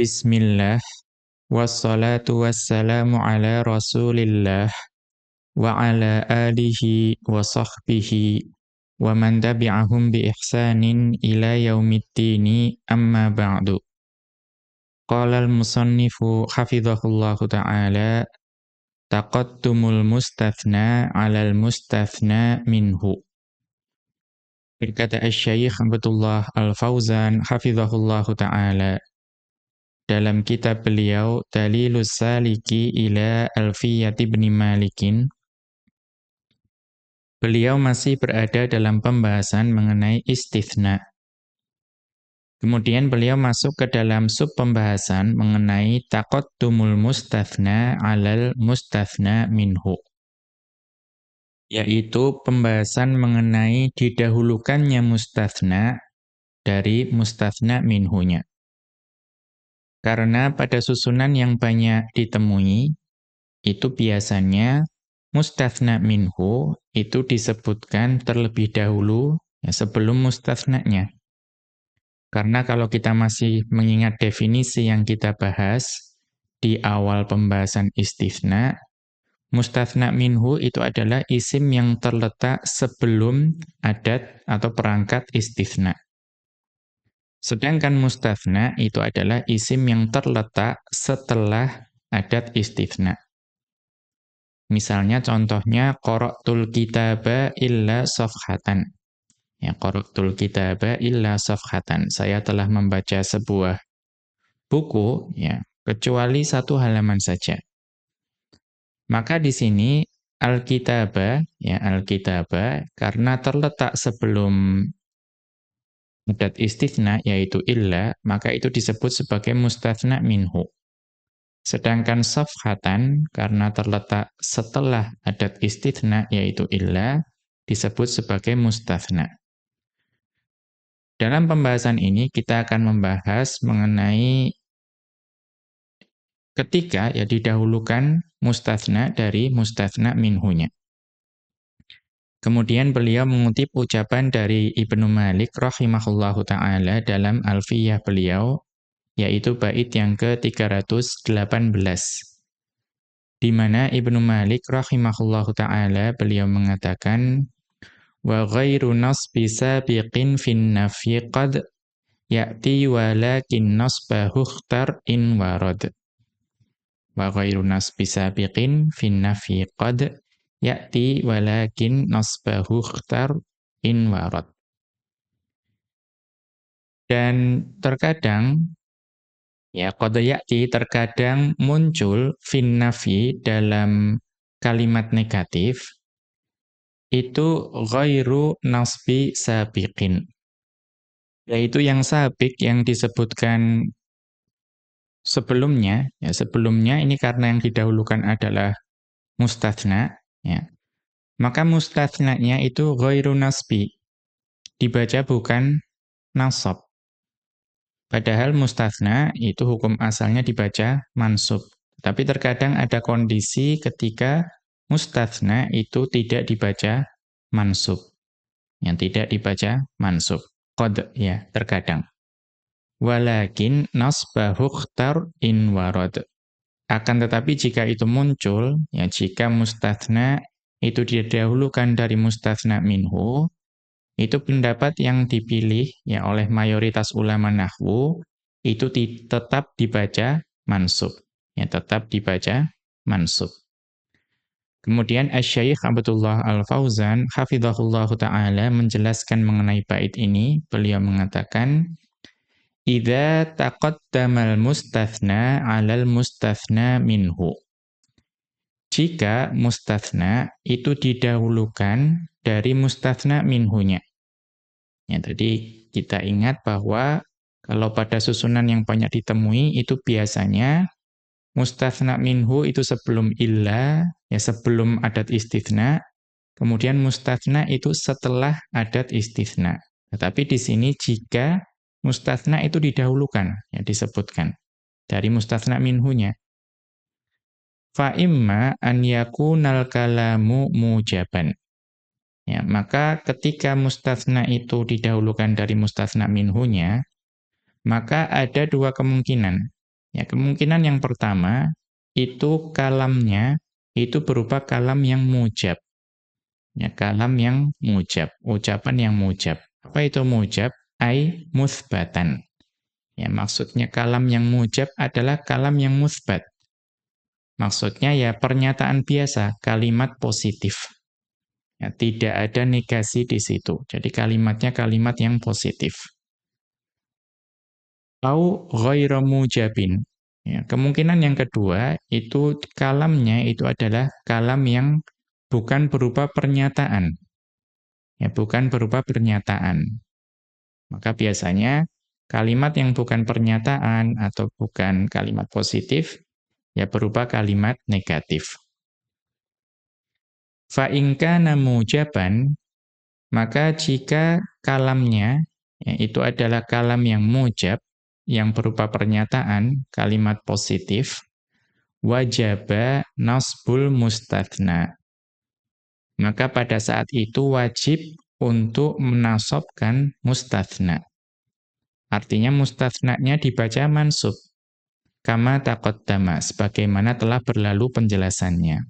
بسم الله والصلاة والسلام على رسول الله وعلى آله وصحبه ومن تبعهم بإحسان إلى يوم الدين. أما بعد قال المصنف حفظه الله تعالى تقدم المستثنى على المستثنى منه. Berkata al-Syaikh Abdullah al-Fawzan, hafizahullahu ta'ala, dalam kitab beliau Dalilus Saliki ila Alfiyat ibn Malikin beliau masih berada dalam pembahasan mengenai istithna. Kemudian beliau masuk ke dalam sub pembahasan mengenai taqattumul mustathna alal mustathna minhu. Yaitu pembahasan mengenai didahulukannya mustathna dari mustathna minhunya. Karena pada susunan yang banyak ditemui, itu biasanya mustathna minhu itu disebutkan terlebih dahulu ya, sebelum mustathnanya. Karena kalau kita masih mengingat definisi yang kita bahas di awal pembahasan istithna, mustathna minhu itu adalah isim yang terletak sebelum adat atau perangkat istithna. Sedangkan mustathna itu adalah isim yang terletak setelah adat istithna. Misalnya contohnya qara'tul kitaba illa safhatan. Ya, qara'tul kitaba illa safhatan. Saya telah membaca sebuah buku ya, kecuali satu halaman saja. Maka di sini al-kitaba ya al-kitaba karena terletak sebelum adat istithna yaitu illa, maka itu disebut sebagai mustathna minhu. Sedangkan safhatan karena terletak setelah adat istithna yaitu illa disebut sebagai mustathna. Dalam pembahasan ini kita akan membahas mengenai ketika ya didahulukan mustathna dari mustathna minhunya. Kemudian beliau mengutip ucapan dari Ibnu Malik rahimahullahu taala dalam Alfiyah beliau yaitu bait yang ke-318 di mana Ibnu Malik rahimahullahu taala beliau mengatakan wa ghairu nasbi sabiqin fin nafyi qad ya'ti walakin nasbahu ikhtar in warad. Wa ghairu nasbi sabiqin fin nafyi qad ya'ti walakin nasbahu khtar in warad. Dan terkadang ya qad ya'ti terkadang muncul fin nafi dalam kalimat negatif itu ghairu nasbi sabiqin. Yaitu yang sabik yang disebutkan sebelumnya, ya sebelumnya ini karena yang didahulukan adalah mustathna, Ya. Maka mustathnanya itu ghairu nasbi. Dibaca bukan nasab. Padahal mustathna itu hukum asalnya dibaca mansub. Tapi terkadang ada kondisi ketika mustathna itu tidak dibaca mansub. Yang tidak dibaca mansub. Qad ya, terkadang. Walakin nasbahu khtar in warad. Akan tetapi jika itu muncul, ya jika mustathna itu didahulukan dari mustathna minhu, itu pendapat yang dipilih ya oleh mayoritas ulama nahwu itu di, tetap dibaca mansub. Ya tetap dibaca mansub. Kemudian Asy-Syaikh Abdullah Al-Fauzan hafizahullahu taala menjelaskan mengenai bait ini, beliau mengatakan Idza taqaddamal mustathna 'alal minhu. Jika mustathna itu didahulukan dari mustathna minhunya. Ya, tadi kita ingat bahwa kalau pada susunan yang banyak ditemui itu biasanya mustathna minhu itu sebelum illa, ya sebelum adat istithna, kemudian mustathna itu setelah adat istithna. Tetapi di sini jika Mustathna itu didahulukan, ya disebutkan dari mustathna minhunya. Fa imma an yakunal kalamu mujaban. Ya, maka ketika mustathna itu didahulukan dari mustathna minhunya, maka ada dua kemungkinan. Ya, kemungkinan yang pertama itu kalamnya itu berupa kalam yang mujab. Ya, kalam yang mujab, ucapan yang mujab. Apa itu mujab? Ai musbatan. Ya, maksudnya kalam yang mujab adalah kalam yang musbat. Maksudnya ya pernyataan biasa, kalimat positif. Ya, tidak ada negasi di situ. Jadi kalimatnya kalimat yang positif. Au ghairu mujabin. Ya, kemungkinan yang kedua itu kalamnya itu adalah kalam yang bukan berupa pernyataan. Ya, bukan berupa pernyataan. Maka biasanya kalimat yang bukan pernyataan atau bukan kalimat positif ya berupa kalimat negatif. Fa kana mujaban maka jika kalamnya ya, itu adalah kalam yang mujab yang berupa pernyataan kalimat positif wajaba nasbul mustathna maka pada saat itu wajib untuk menasobkan mustathna artinya mustathnanya dibaca mansub Kama taqaddama, sebagaimana telah berlalu penjelasannya.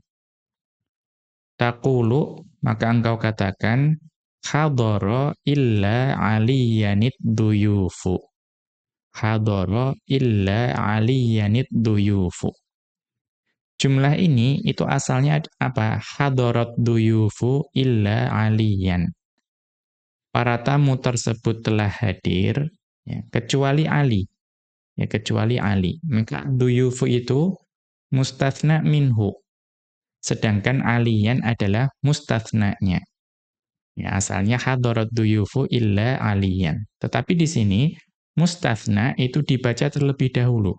Taqulu, maka engkau katakan, hadara illa aliyanid duyufu. Hadara illa aliyanid duyufu. Jumlah ini itu asalnya apa? Hadarat duyufu illa aliyan. Para tamu tersebut telah hadir, ya, kecuali Ali ya kecuali Ali. Maka duyufu itu mustathna minhu. Sedangkan aliyan adalah mustathnanya. Ya, asalnya hadarat duyufu illa aliyan. Tetapi di sini mustathna itu dibaca terlebih dahulu.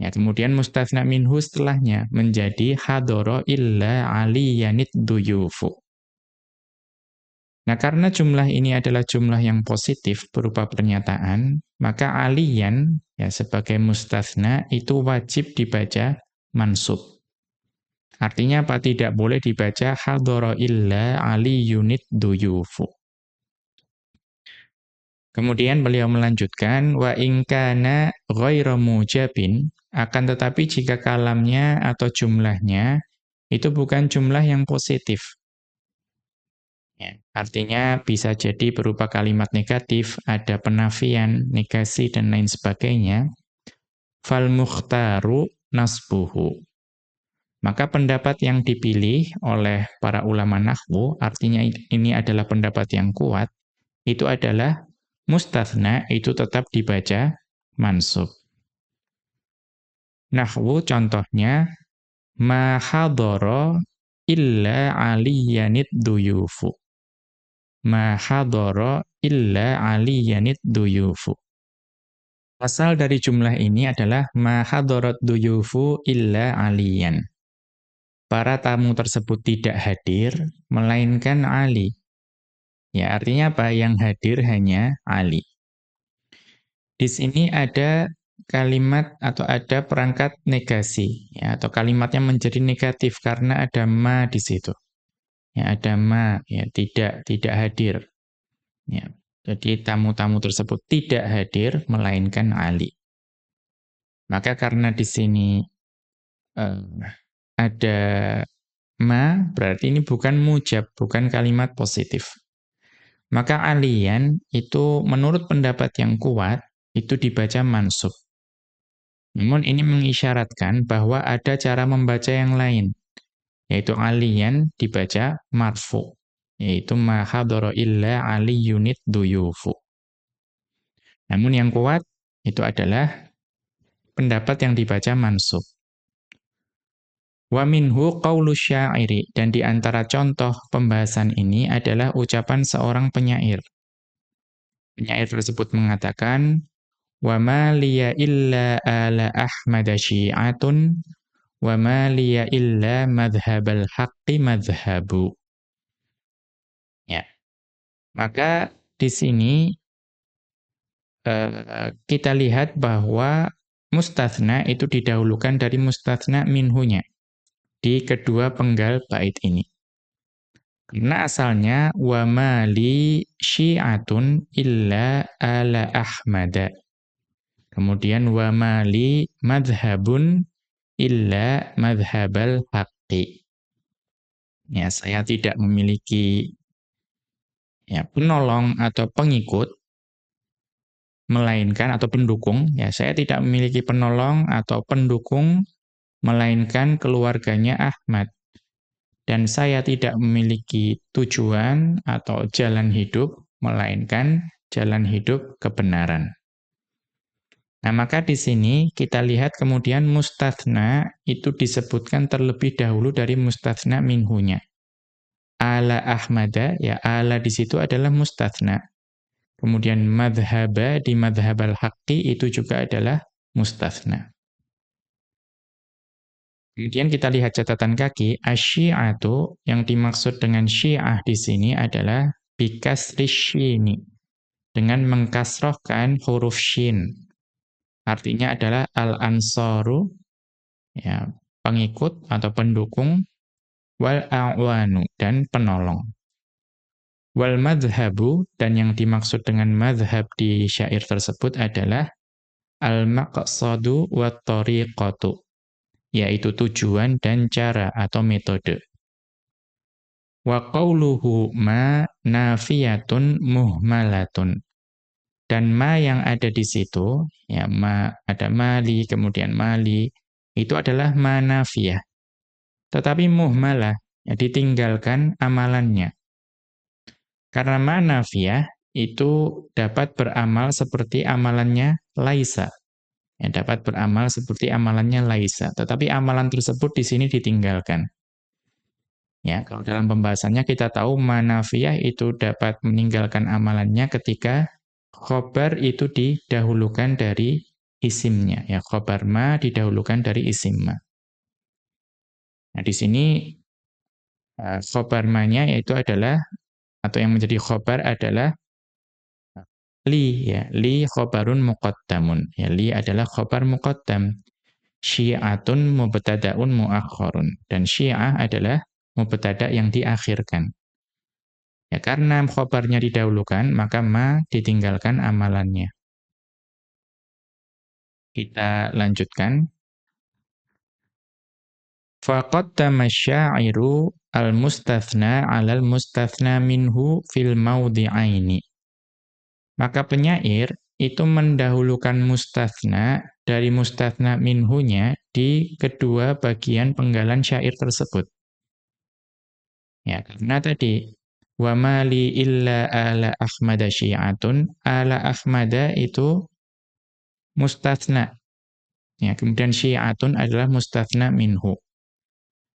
Ya, kemudian mustathna minhu setelahnya menjadi hadara illa aliyanit duyufu. Nah, karena jumlah ini adalah jumlah yang positif berupa pernyataan, maka aliyan ya sebagai mustathna itu wajib dibaca mansub. Artinya apa? Tidak boleh dibaca hadara illa ali unit duyufu. Kemudian beliau melanjutkan wa in kana ghairu mujabin akan tetapi jika kalamnya atau jumlahnya itu bukan jumlah yang positif Ya, artinya bisa jadi berupa kalimat negatif, ada penafian, negasi, dan lain sebagainya. Fal mukhtaru nasbuhu. Maka pendapat yang dipilih oleh para ulama nahwu, artinya ini adalah pendapat yang kuat, itu adalah mustathna itu tetap dibaca mansub. Nahwu contohnya, ma hadara illa aliyanid duyufu ma hadara illa aliyanid duyufu. Asal dari jumlah ini adalah ma hadarat duyufu illa aliyan. Para tamu tersebut tidak hadir, melainkan Ali. Ya, artinya apa? Yang hadir hanya Ali. Di sini ada kalimat atau ada perangkat negasi, ya, atau kalimatnya menjadi negatif karena ada ma di situ ya ada ma ya tidak tidak hadir. Ya jadi tamu-tamu tersebut tidak hadir melainkan Ali. Maka karena di sini uh, ada ma berarti ini bukan mujab bukan kalimat positif. Maka alian itu menurut pendapat yang kuat itu dibaca mansub. Namun ini mengisyaratkan bahwa ada cara membaca yang lain yaitu aliyan dibaca marfu yaitu ma hadara illa aliyunit duyufu namun yang kuat itu adalah pendapat yang dibaca mansub. Wa minhu qaulu syairi dan di antara contoh pembahasan ini adalah ucapan seorang penyair. Penyair tersebut mengatakan wa ma liya illa ala ahmad syi'atun wa ma liya illa madhhabal haqqi madhhabu. Ya. Maka di sini uh, kita lihat bahwa mustathna itu didahulukan dari mustathna minhunya di kedua penggal bait ini. Karena asalnya wa ma li syi'atun illa ala ahmada. Kemudian wa mali madhabun illa madhabal haqqi. Ya, saya tidak memiliki ya penolong atau pengikut melainkan atau pendukung. Ya saya tidak memiliki penolong atau pendukung melainkan keluarganya Ahmad. Dan saya tidak memiliki tujuan atau jalan hidup melainkan jalan hidup kebenaran Nah, maka di sini kita lihat kemudian mustathna itu disebutkan terlebih dahulu dari mustathna minhunya. Ala Ahmada, ya ala di situ adalah mustathna. Kemudian madhaba di madhab al-haqqi itu juga adalah mustathna. Kemudian kita lihat catatan kaki, asyi'atu yang dimaksud dengan syiah di sini adalah bikasri syini. Dengan mengkasrohkan huruf shin. Artinya adalah al-ansaru, ya, pengikut atau pendukung, wal a'wanu, dan penolong. Wal madhabu, dan yang dimaksud dengan madhab di syair tersebut adalah al-maqsadu wa tariqatu, yaitu tujuan dan cara atau metode. Wa qawluhu ma nafiyatun muhmalatun. Dan ma yang ada di situ, ya ma ada mali, kemudian mali, itu adalah ma nafiyah. Tetapi muhmalah, ya ditinggalkan amalannya. Karena manafiyah itu dapat beramal seperti amalannya laisa. Ya, dapat beramal seperti amalannya laisa. Tetapi amalan tersebut di sini ditinggalkan. Ya, kalau dalam pembahasannya kita tahu manafiyah itu dapat meninggalkan amalannya ketika khobar itu didahulukan dari isimnya. Ya, khobar ma didahulukan dari isim ma. Nah, di sini uh, khobar ma-nya yaitu adalah atau yang menjadi khobar adalah li ya. Li khobarun muqaddamun ya. Li adalah khobar muqaddam. Syi'atun mubtada'un muakhkharun dan syi'ah adalah mubtada yang diakhirkan ya karena khobarnya didahulukan maka ma ditinggalkan amalannya kita lanjutkan faqaddama syairu al-mustathna 'alal mustathna minhu fil mawdi'aini. Maka penyair itu mendahulukan mustathna dari mustathna minhunya di kedua bagian penggalan syair tersebut. Ya, karena tadi wa mali illa ala ahmada syi'atun, ala ahmada itu mustathna. Ya, kemudian syi'atun adalah mustathna minhu.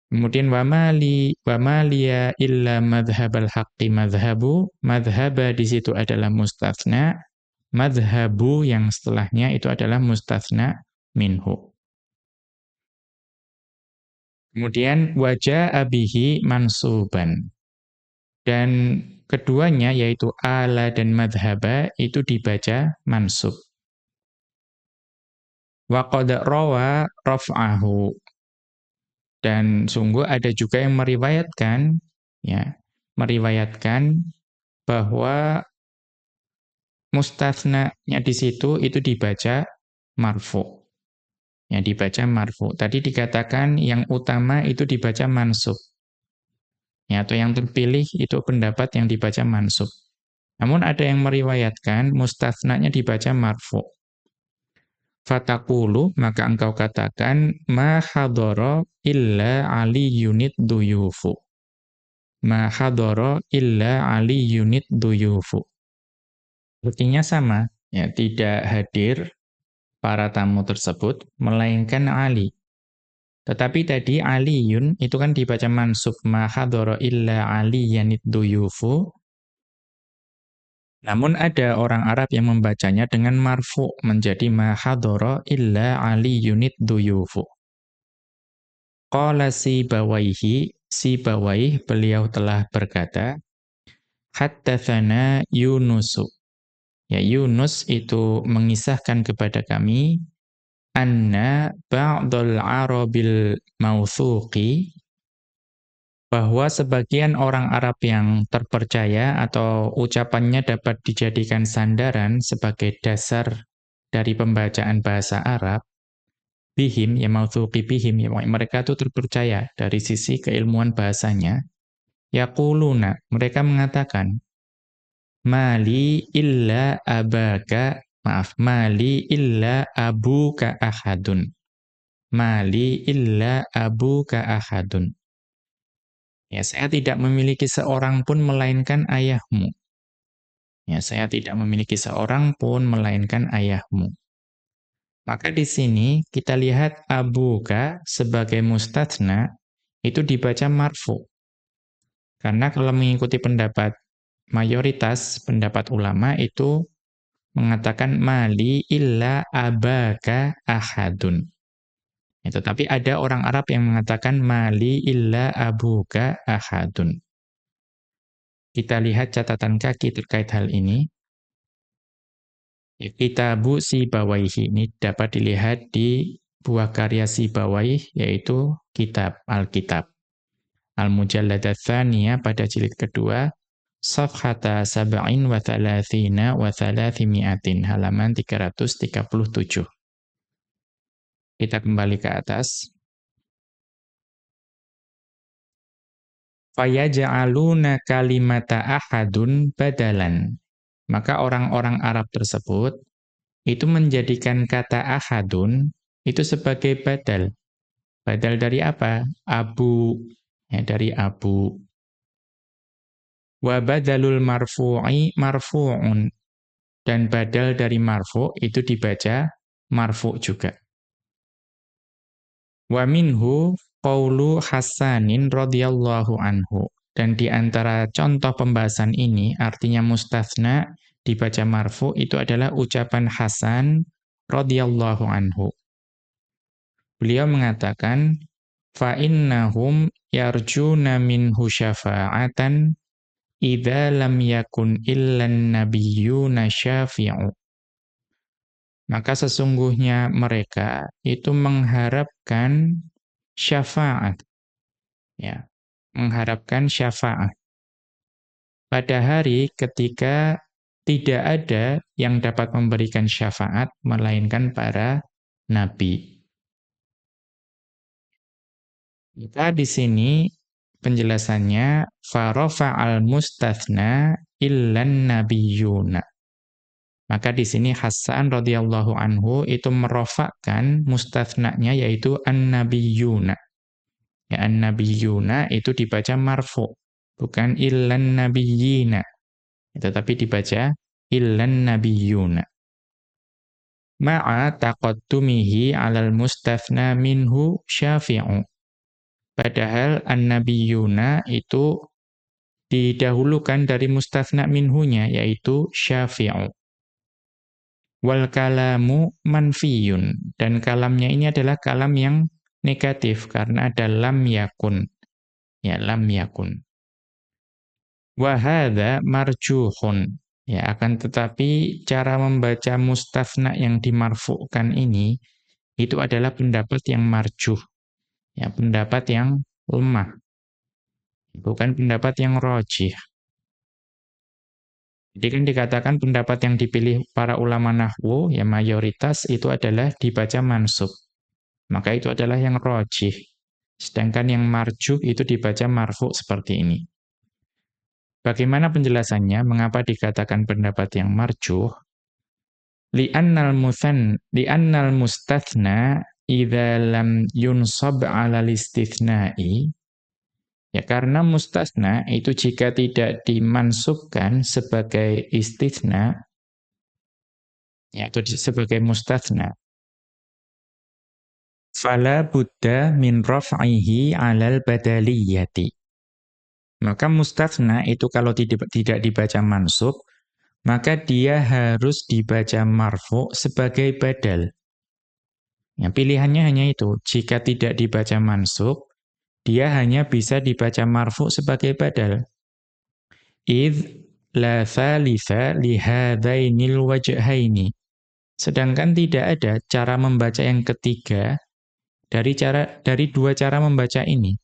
Kemudian wa mali wa maliya illa madhhabal haqqi madhhabu. Madhhaba di situ adalah mustatsna. Madhhabu yang setelahnya itu adalah mustatsna minhu. Kemudian wajah abihi mansuban. Dan keduanya yaitu ala dan madhaba itu dibaca mansub. Wa qad rawa raf'ahu dan sungguh ada juga yang meriwayatkan ya, meriwayatkan bahwa mustatsna-nya di situ itu dibaca marfu. Ya, dibaca marfu. Tadi dikatakan yang utama itu dibaca mansub. Ya, atau yang terpilih itu pendapat yang dibaca mansub. Namun ada yang meriwayatkan mustatsna-nya dibaca marfu. Fatakulu, maka engkau katakan, ma hadoro illa ali unit duyufu. Ma hadoro illa ali unit duyufu. Artinya sama, ya tidak hadir para tamu tersebut, melainkan Ali. Tetapi tadi aliyun itu kan dibaca mansub ma illa aliyanid duyufu namun ada orang Arab yang membacanya dengan marfu menjadi mahadoro illa ali yunit duyufu. Qala si bawaihi, si bawaih beliau telah berkata, Hattathana Yunusu. Ya Yunus itu mengisahkan kepada kami, anna ba'dul arabil mauthuqi bahwa sebagian orang Arab yang terpercaya atau ucapannya dapat dijadikan sandaran sebagai dasar dari pembacaan bahasa Arab, bihim, ya mauthuqi bihim, ya mereka itu terpercaya dari sisi keilmuan bahasanya, yaquluna, mereka mengatakan, mali illa abaka, maaf, mali illa abuka ahadun. Mali illa abuka ahadun. Ya, saya tidak memiliki seorang pun melainkan ayahmu. Ya, saya tidak memiliki seorang pun melainkan ayahmu. Maka di sini kita lihat abuka sebagai mustatsna itu dibaca marfu. Karena kalau mengikuti pendapat mayoritas pendapat ulama itu mengatakan mali illa abaka ahadun. Ya, tetapi ada orang Arab yang mengatakan mali illa abuka ahadun. Kita lihat catatan kaki terkait hal ini. Kitabu Sibawaihi ini dapat dilihat di buah karya Sibawaih yaitu kitab Alkitab. Al-Mujalladat Thaniyah pada jilid kedua Safhata sab'in wa thalathina wa thalathimiatin halaman 337. Kita kembali ke atas. fayaj'aluna kalimata ahadun badalan. Maka orang-orang Arab tersebut itu menjadikan kata ahadun itu sebagai badal. Badal dari apa? Abu, ya, dari abu wa badalul marfu'i marfu'un. Dan badal dari marfu itu dibaca marfu juga. Wa minhu qawlu hasanin radhiyallahu anhu. Dan di antara contoh pembahasan ini artinya mustatsna dibaca marfu itu adalah ucapan Hasan radhiyallahu anhu. Beliau mengatakan fa innahum yarjuna minhu syafa'atan idza lam yakun illan nabiyyuna syafi'u. Maka sesungguhnya mereka itu mengharapkan syafaat. Ya mengharapkan syafaat. Pada hari ketika tidak ada yang dapat memberikan syafaat melainkan para nabi. Kita di sini penjelasannya farofa al mustathna illan nabiyuna. Maka di sini Hasan radhiyallahu anhu itu merofakkan mustathnanya yaitu an-nabiyuna. Ya an-nabiyuna itu dibaca marfu, bukan illan nabiyina. Tetapi dibaca illan nabiyuna. Ma'a taqaddumihi 'alal mustathna minhu syafi'u. Padahal an-nabiyuna itu didahulukan dari mustathna minhunya yaitu syafi'u. Wal kalamu manfiyun. Dan kalamnya ini adalah kalam yang negatif karena ada lam yakun. Ya, lam yakun. Wahada marjuhun. Ya, akan tetapi cara membaca mustafna yang dimarfu'kan ini itu adalah pendapat yang marjuh. Ya, pendapat yang lemah. Bukan pendapat yang rojih. Jadi kan dikatakan pendapat yang dipilih para ulama nahwu, ya mayoritas itu adalah dibaca mansub. Maka itu adalah yang rojih. Sedangkan yang marjuh itu dibaca marfu seperti ini. Bagaimana penjelasannya? Mengapa dikatakan pendapat yang marjuh? Li'annal mustathna idza lam yunsab 'ala istithna'i Ya karena mustasna itu jika tidak dimansubkan sebagai istisna ya atau sebagai mustasna fala buddha min raf'ihi 'alal badaliyati. Maka mustasna itu kalau tidak tidak dibaca mansub maka dia harus dibaca marfu sebagai badal. Ya, pilihannya hanya itu. Jika tidak dibaca mansub, dia hanya bisa dibaca marfu sebagai badal. Idh la thalitha lihadainil wajhaini. Sedangkan tidak ada cara membaca yang ketiga dari cara dari dua cara membaca ini.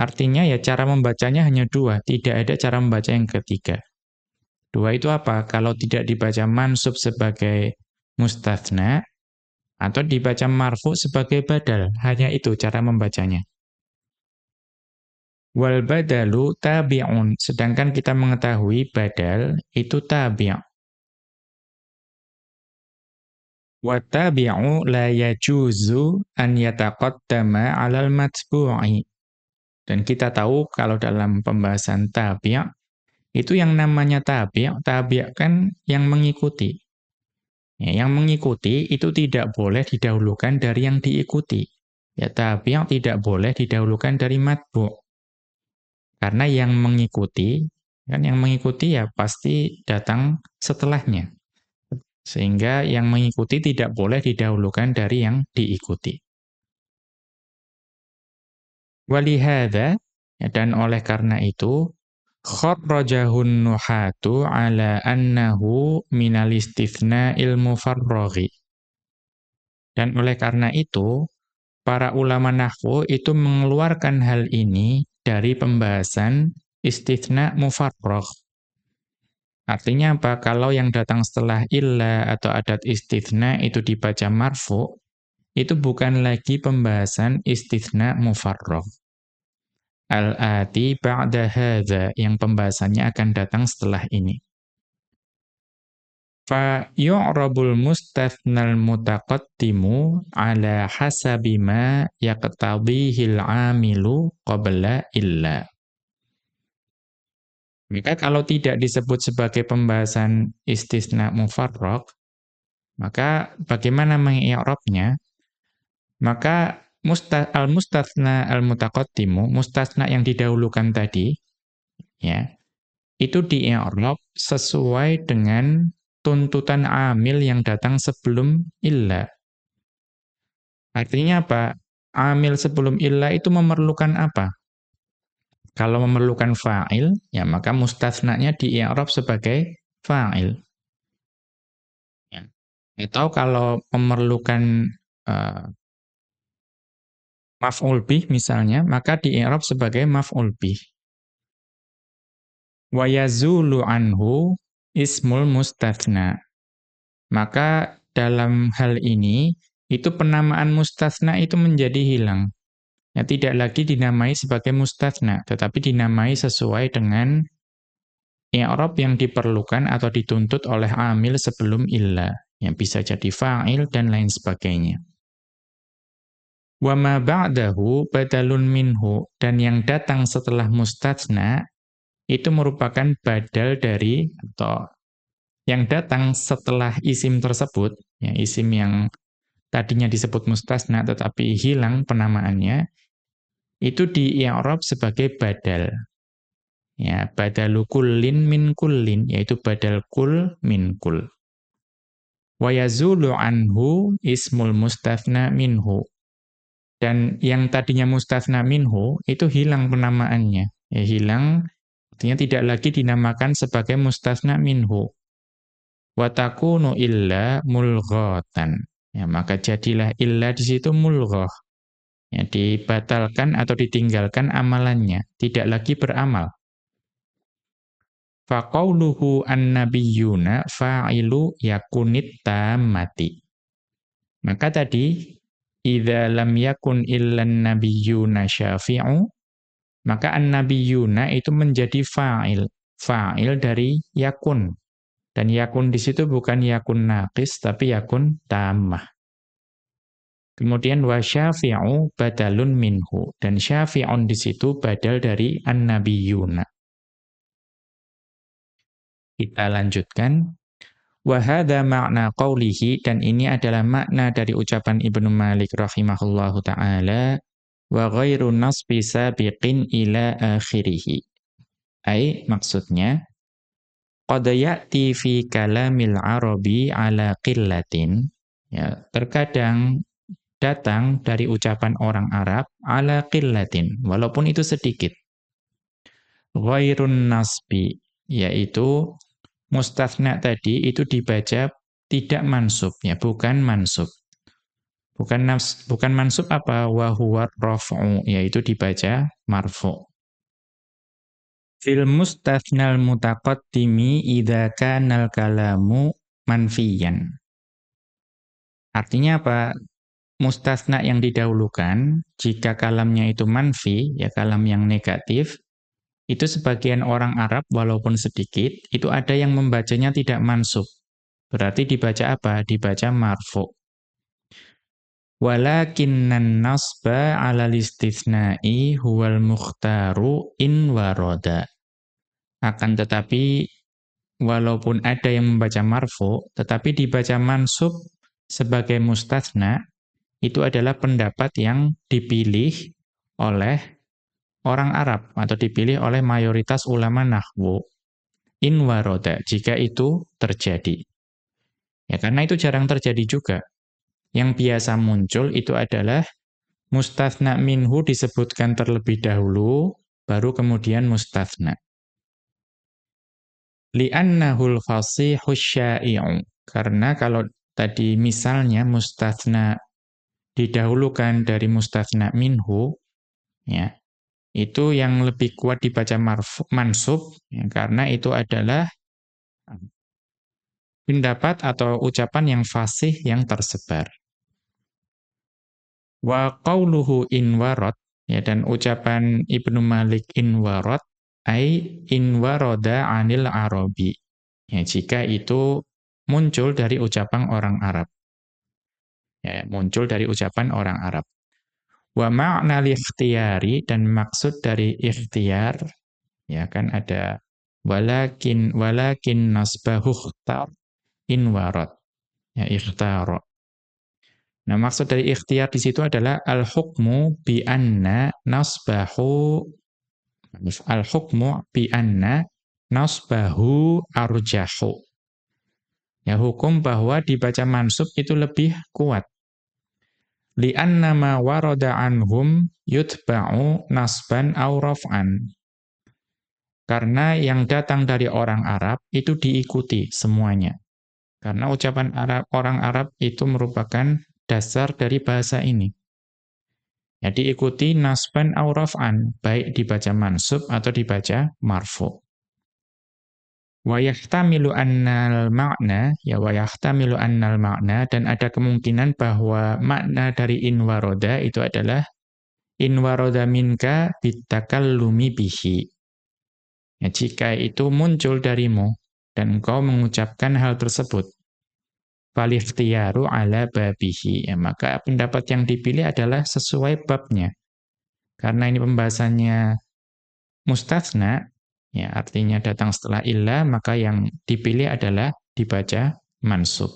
Artinya ya cara membacanya hanya dua, tidak ada cara membaca yang ketiga. Dua itu apa? Kalau tidak dibaca mansub sebagai mustathna atau dibaca marfu sebagai badal. Hanya itu cara membacanya. Wal badalu tabi'un. Sedangkan kita mengetahui badal itu tabi'. Wa tabi'u la yajuzu an yataqaddama 'alal matbu'i. Dan kita tahu kalau dalam pembahasan tabi' itu yang namanya tabi', tabi' kan yang mengikuti. Ya, yang mengikuti itu tidak boleh didahulukan dari yang diikuti. Ya tabi' tidak boleh didahulukan dari matbu'. Karena yang mengikuti, kan yang mengikuti ya pasti datang setelahnya. Sehingga yang mengikuti tidak boleh didahulukan dari yang diikuti. Walihada, dan oleh karena itu, kharrajahun nuhatu ala annahu minal istithna ilmu farroghi. Dan oleh karena itu, para ulama nahwu itu mengeluarkan hal ini dari pembahasan istithna mufarragh. Artinya apa? Kalau yang datang setelah illa atau adat istithna itu dibaca marfu, itu bukan lagi pembahasan istithna mufarragh. Al-ati ba'da hadza yang pembahasannya akan datang setelah ini. Fa yu'rabul mustathnal mutaqaddimu ala hasabi ma yaqtadhihi al-'amilu qabla illa. Maka kalau tidak disebut sebagai pembahasan istisna mufarraq, maka bagaimana mengi'rabnya? Maka musta, al-mustatsna al-mutaqaddimu, mustasna yang didahulukan tadi, ya, itu di sesuai dengan tuntutan amil yang datang sebelum illa. Artinya apa? Amil sebelum illa itu memerlukan apa? Kalau memerlukan fa'il, ya maka mustasnanya di i'rab sebagai fa'il. Ya. Atau kalau memerlukan uh, maf'ul bih misalnya, maka di i'rab sebagai maf'ul bih. Wa yazulu anhu ismul mustathna. Maka dalam hal ini, itu penamaan mustathna itu menjadi hilang. Ya, tidak lagi dinamai sebagai mustathna, tetapi dinamai sesuai dengan i'rab yang diperlukan atau dituntut oleh amil sebelum illa. Yang bisa jadi fa'il dan lain sebagainya. Wa ma ba'dahu badalun minhu dan yang datang setelah mustatsna itu merupakan badal dari atau yang datang setelah isim tersebut, ya, isim yang tadinya disebut mustasna tetapi hilang penamaannya, itu di i'rab sebagai badal. Ya, badalu kullin min kullin, yaitu badal kul min kul. Wa anhu ismul mustafna minhu. Dan yang tadinya mustafna minhu, itu hilang penamaannya. Ya, hilang Artinya tidak lagi dinamakan sebagai mustasna minhu. Watakunu illa mulghatan. Ya, maka jadilah illa di situ mulghah. Ya, dibatalkan atau ditinggalkan amalannya, tidak lagi beramal. Faqauluhu an-nabiyyuna fa'ilu yakunit tamati. Maka tadi idza lam yakun illan nabiyyuna syafi'u maka an-nabiyuna itu menjadi fa'il. Fa'il dari yakun. Dan yakun di situ bukan yakun naqis, tapi yakun tamah. Kemudian wa syafi'u badalun minhu. Dan syafi'un di situ badal dari an-nabiyuna. Kita lanjutkan. Wahada makna qawlihi, dan ini adalah makna dari ucapan Ibnu Malik rahimahullahu ta'ala, wa ghairu nasbi sabiqin ila akhirih. Ai maksudnya qad ya'ti fi kalamil arabi ala qillatin ya terkadang datang dari ucapan orang Arab ala qillatin walaupun itu sedikit ghairun nasbi yaitu mustafna tadi itu dibaca tidak mansub ya bukan mansub Bukan nafs, bukan mansub apa? Wa huwa raf'u, yaitu dibaca marfu. Fil mustathnal mutaqaddimi idza kanal kalamu manfiyan. Artinya apa? Mustasna yang didahulukan, jika kalamnya itu manfi, ya kalam yang negatif, itu sebagian orang Arab walaupun sedikit, itu ada yang membacanya tidak mansub. Berarti dibaca apa? Dibaca marfu. Walakinnan nasba 'ala istitsna'i huwal mukhtaru in waroda. Akan tetapi walaupun ada yang membaca marfu, tetapi dibaca mansub sebagai mustasna, itu adalah pendapat yang dipilih oleh orang Arab atau dipilih oleh mayoritas ulama nahwu in waroda jika itu terjadi. Ya karena itu jarang terjadi juga. Yang biasa muncul itu adalah mustathna minhu disebutkan terlebih dahulu, baru kemudian mustathna. Li'annahul fasihus syai'u. Karena kalau tadi misalnya mustathna didahulukan dari mustathna minhu, ya, itu yang lebih kuat dibaca mansub, ya, karena itu adalah pendapat atau ucapan yang fasih yang tersebar. Wa qawluhu inwarot, ya dan ucapan Ibnu Malik inwarot, ai inwaroda anil arabi. Ya, jika itu muncul dari ucapan orang Arab. Ya, muncul dari ucapan orang Arab. Wa ma'na ikhtiyari dan maksud dari ikhtiar ya kan ada walakin walakin nasbahu ikhtar inwarat. Ya ikhtara. Nah, maksud dari ikhtiar di situ adalah al-hukmu bi anna nasbahu al-hukmu bi anna nasbahu arjahu. Ya, hukum bahwa dibaca mansub itu lebih kuat. Li anna ma warada anhum yutba'u nasban aw raf'an. Karena yang datang dari orang Arab itu diikuti semuanya. Karena ucapan Arab, orang Arab itu merupakan dasar dari bahasa ini. Ya diikuti nasban au raf'an, baik dibaca mansub atau dibaca marfu. Wa yahtamilu annal ma'na, ya wa yahtamilu annal ma'na, dan ada kemungkinan bahwa makna dari inwaroda itu adalah inwaroda minka bitakallumi bihi. Ya, jika itu muncul darimu, dan engkau mengucapkan hal tersebut, ala babihi. Ya, maka pendapat yang dipilih adalah sesuai babnya. Karena ini pembahasannya mustatsna, ya artinya datang setelah illa, maka yang dipilih adalah dibaca mansub.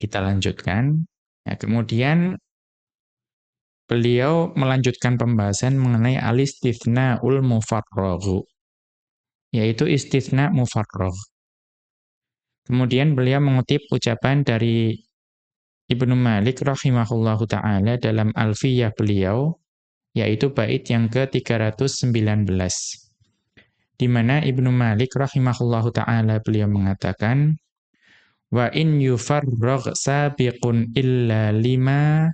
Kita lanjutkan. Ya, kemudian beliau melanjutkan pembahasan mengenai ul mufarraghu, yaitu istithna mufarragh. Kemudian beliau mengutip ucapan dari Ibnu Malik rahimahullahu taala dalam Alfiyah beliau yaitu bait yang ke-319 di mana Ibnu Malik rahimahullahu taala beliau mengatakan wa in yufarragh sabiqun illa lima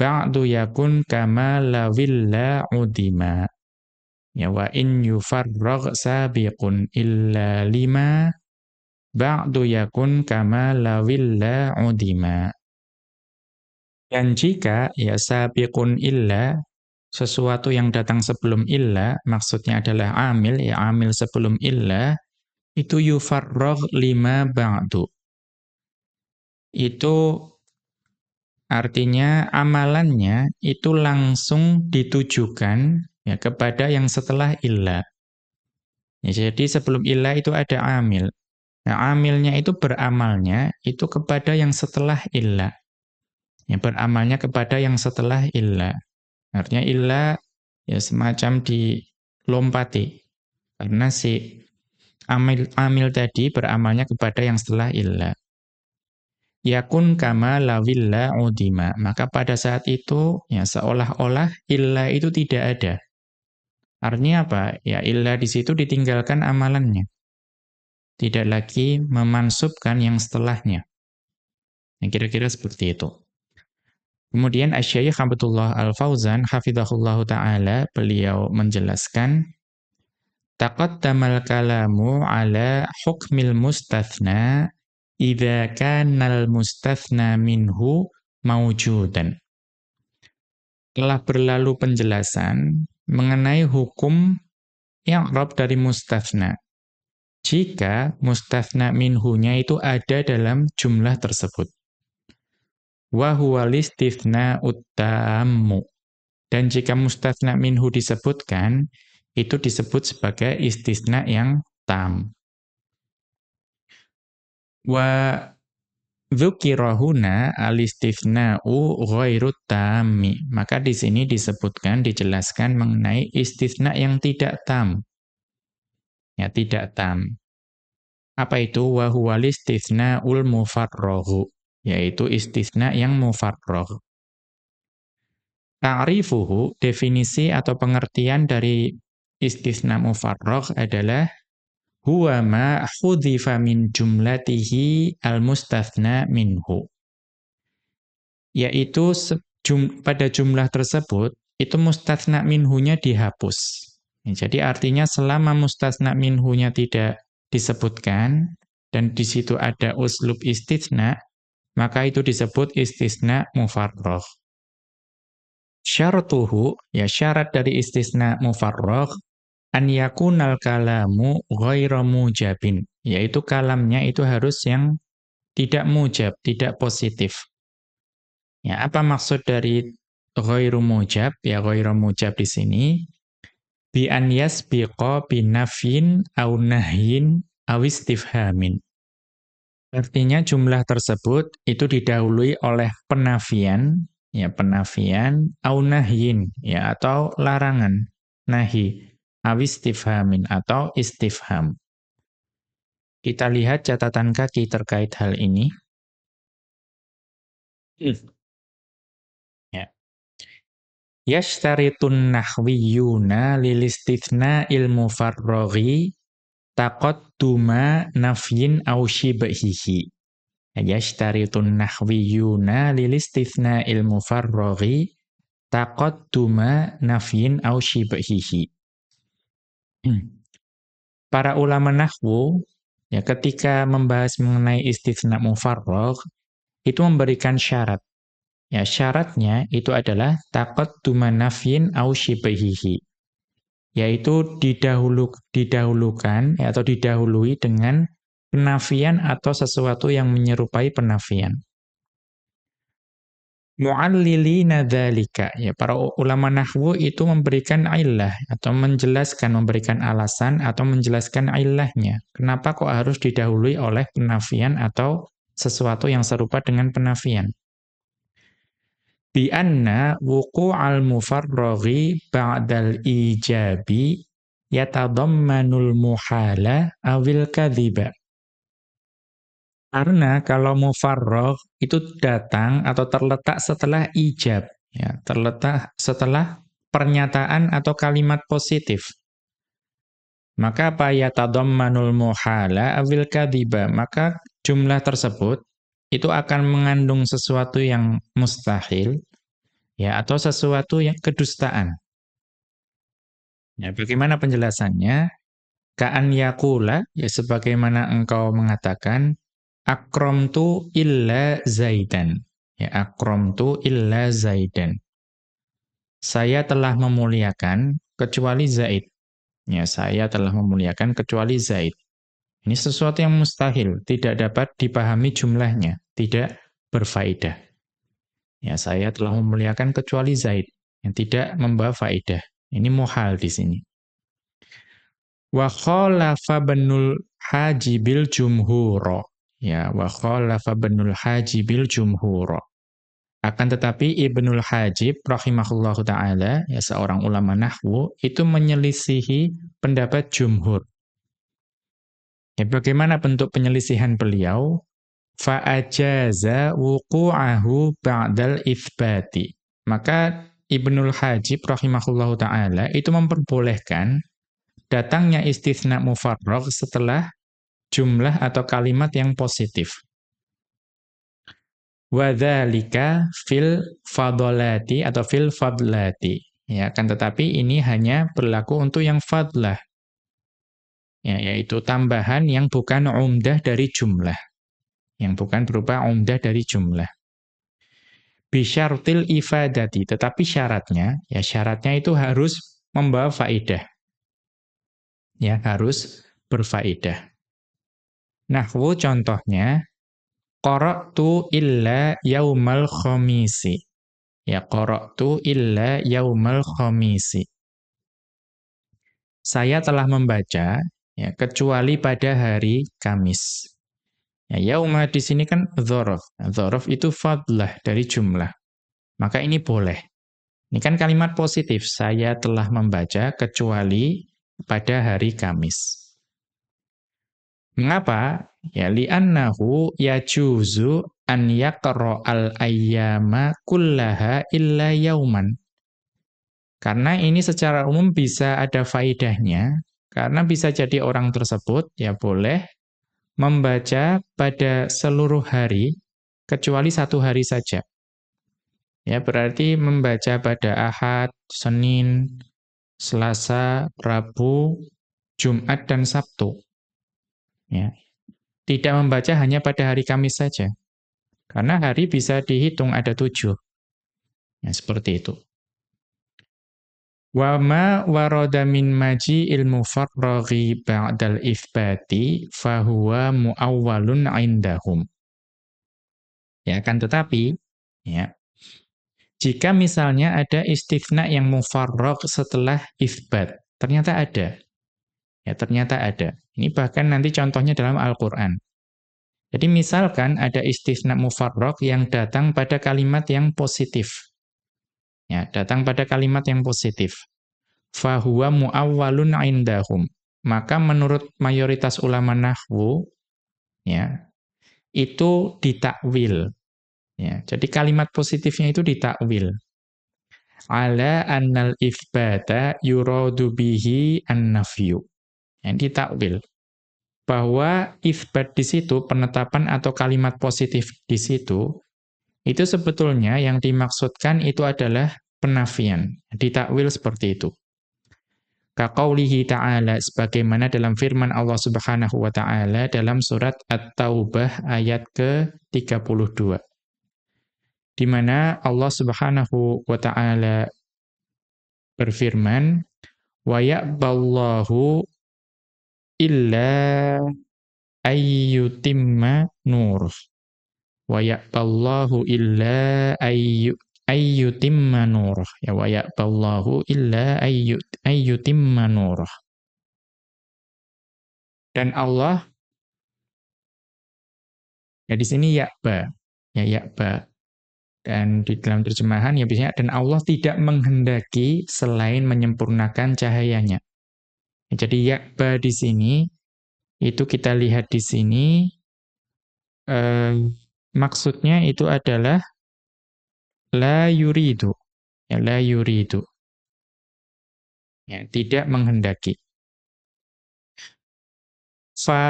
ba'du yakun kama lawilla udima ya wa in yufarragh sabiqun illa lima ba'du yakun kama lawilla udima. Dan jika ya sabiqun illa sesuatu yang datang sebelum illa maksudnya adalah amil ya amil sebelum illa itu yufarragh lima ba'du. Itu artinya amalannya itu langsung ditujukan ya kepada yang setelah illa. Ya, jadi sebelum illa itu ada amil. Nah, amilnya itu beramalnya itu kepada yang setelah illa. Ya, beramalnya kepada yang setelah illa. Artinya illa ya semacam dilompati. Karena si amil, amil tadi beramalnya kepada yang setelah illa. Yakun kama lawilla udima. Maka pada saat itu ya seolah-olah illa itu tidak ada. Artinya apa? Ya illa di situ ditinggalkan amalannya tidak lagi memansubkan yang setelahnya. Yang kira-kira seperti itu. Kemudian Asy-Syaikh Abdullah Al-Fauzan hafizahullahu taala beliau menjelaskan taqaddamal kalamu ala hukmil mustathna idza kanal mustathna minhu maujudan. Telah berlalu penjelasan mengenai hukum yang rob dari mustathna. Jika mustathna minhunya itu ada dalam jumlah tersebut. Wa huwa listithna uttammu. Dan jika mustathna minhu disebutkan, itu disebut sebagai istisna yang tam. Wa dzukirahuna al-istithna'u ghairu tammi. Maka di sini disebutkan, dijelaskan mengenai istisna yang tidak tam. Ya, tidak tam. Apa itu? Wa huwal istithna'ul mufarraghu, yaitu istisna yang mufarragh. Ta'rifuhu, definisi atau pengertian dari istisna mufarragh adalah huwa ma hudhifa min jumlatihi al-mustathna minhu. Yaitu jum, pada jumlah tersebut, itu mustathna minhunya dihapus. Jadi artinya selama mustathna minhunya tidak disebutkan, dan di situ ada uslub istisna, maka itu disebut istisna mufarragh. Syaratuhu, ya syarat dari istisna mufarragh, an yakunal kalamu ghairu mujabin, yaitu kalamnya itu harus yang tidak mujab, tidak positif. Ya, apa maksud dari ghairu mujab? Ya ghairu mujab di sini bi an yasbiqa bi nafyin au nahyin aw istifhamin. Artinya jumlah tersebut itu didahului oleh penafian ya penafian au nahyin ya atau larangan nahi awistifhamin atau istifham. Kita lihat catatan kaki terkait hal ini. Ya. Yashtaritun nahwiyuna lil ilmu farroghi taqadduma nafyin au shibhihi yashtaritun nahwiyuna lilistithna'il mufarraghi taqadduma nafyin au shibhihi. Para ulama nahwu ya ketika membahas mengenai istitsna mufarragh itu memberikan syarat. Ya syaratnya itu adalah taqadduma nafyin au shibhihi. Yaitu didahulu didahulukan atau didahului dengan penafian atau sesuatu yang menyerupai penafian. Mu'allilina dzalika ya para ulama nahwu itu memberikan illah atau menjelaskan memberikan alasan atau menjelaskan illahnya. Kenapa kok harus didahului oleh penafian atau sesuatu yang serupa dengan penafian? Bi anna wuqu'al mufarraghi ba'dal ijabi yatadammanul muhala awil kadhiba. Karena kalau mufarragh itu datang atau terletak setelah ijab, ya, terletak setelah pernyataan atau kalimat positif. Maka apa ya tadammanul muhala awil kadhiba, maka jumlah tersebut itu akan mengandung sesuatu yang mustahil ya atau sesuatu yang kedustaan. Ya, bagaimana penjelasannya? Ka'an yakula, ya sebagaimana engkau mengatakan, akramtu illa Zaidan. Ya, akramtu illa Zaidan. Saya telah memuliakan kecuali Zaid. Ya, saya telah memuliakan kecuali Zaid. Ini sesuatu yang mustahil, tidak dapat dipahami jumlahnya, tidak berfaedah. Ya, saya telah memuliakan kecuali Zaid, yang tidak membawa faedah. Ini muhal di sini. Wa khalafa banul hajibil jumhuro. Ya, wa khalafa Ibnul Hajibil jumhur. Akan tetapi Ibnul Hajib rahimahullahu taala, ya seorang ulama nahwu, itu menyelisihi pendapat jumhur. Ya, bagaimana bentuk penyelisihan beliau? Fa'ajaza wuqu'ahu ba'dal itsbati. Maka Ibnul Hajib rahimahullahu taala itu memperbolehkan datangnya istitsna mufarragh setelah jumlah atau kalimat yang positif. Wadzalika fil fadlati atau fil fadlati. Ya, kan tetapi ini hanya berlaku untuk yang fadlah. Ya, yaitu tambahan yang bukan umdah dari jumlah. yang bukan berupa umdah dari jumlah. Bisyartil ifadati, tetapi syaratnya, ya syaratnya itu harus membawa faidah. Ya, harus berfaedah. Nahwu contohnya, qara'tu illa yaumal khamisi. Ya qara'tu illa yaumal khamisi. Saya telah membaca ya kecuali pada hari Kamis. Ya yauma di sini kan dzaraf. Dzaraf itu fadlah dari jumlah. Maka ini boleh. Ini kan kalimat positif. Saya telah membaca kecuali pada hari Kamis. Mengapa? Ya li'annahu yajuzu an al ayyama kullaha illa yauman. Karena ini secara umum bisa ada faidahnya, karena bisa jadi orang tersebut ya boleh membaca pada seluruh hari kecuali satu hari saja. Ya, berarti membaca pada Ahad, Senin, Selasa, Rabu, Jumat dan Sabtu. Ya. Tidak membaca hanya pada hari Kamis saja. Karena hari bisa dihitung ada tujuh. Ya, seperti itu. Wa ma warada min maji ilmu farraghi ba'dal ifbati fahuwa muawwalun indahum. Ya kan tetapi ya jika misalnya ada istifna yang mufarragh setelah ifbat, ternyata ada. Ya ternyata ada. Ini bahkan nanti contohnya dalam Al-Qur'an. Jadi misalkan ada istisna mufarraq yang datang pada kalimat yang positif. Ya, datang pada kalimat yang positif. Fahuwa muawwalun indahum. Maka menurut mayoritas ulama nahwu ya, itu ditakwil. Ya, jadi kalimat positifnya itu ditakwil. Ala annal ifbata yuradu bihi an-nafyu. Yang ditakwil bahwa isbat di situ, penetapan atau kalimat positif di situ, itu sebetulnya yang dimaksudkan itu adalah penafian. Ditakwil seperti itu. Kaqaulihi ta'ala sebagaimana dalam firman Allah Subhanahu wa taala dalam surat At-Taubah ayat ke-32. Di mana Allah Subhanahu wa taala berfirman, "Wa ya'ballahu illa ayyutimma nur wa ya'ballahu illa ayyu ayyutimma nur ya wa ya'ballahu illa ayyu ayyutimma nur dan Allah ya di sini ya'ba. Ya ya'ba. Dan di dalam terjemahan ya biasanya dan Allah tidak menghendaki selain menyempurnakan cahayanya. Jadi yakba di sini itu kita lihat di sini eh, maksudnya itu adalah la yuridu. Ya la yuridu. Ya, tidak menghendaki. Fa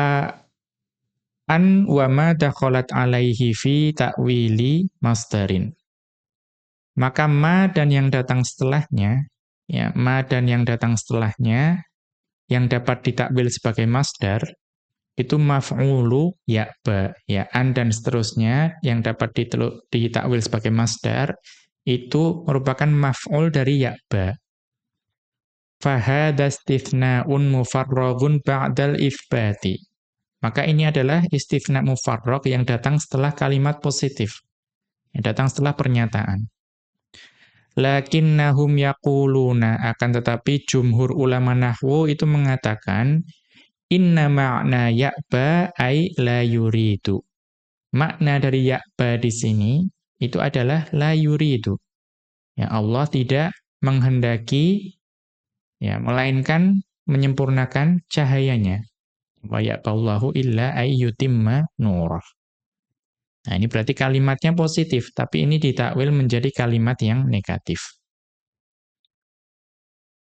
an wa ma dakhalat alaihi fi ta'wili masdarin. Maka ma dan yang datang setelahnya, ya, ma dan yang datang setelahnya yang dapat ditakwil sebagai masdar itu maf'ulu ya'ba, ya'an dan seterusnya yang dapat ditakwil sebagai masdar itu merupakan maf'ul dari ya'ba. Fahada istithna'un mufarragun ba'dal ifbati. Maka ini adalah istifna mufarrag yang datang setelah kalimat positif. Yang datang setelah pernyataan. Lakinnahum yaquluna akan tetapi jumhur ulama nahwu itu mengatakan inna ma'na ya'ba ay la yuridu. Makna dari ya'ba di sini itu adalah la yuridu. Ya Allah tidak menghendaki ya melainkan menyempurnakan cahayanya. Wa ya'ballahu illa ayyutimma nurah. Nah, ini berarti kalimatnya positif, tapi ini ditakwil menjadi kalimat yang negatif.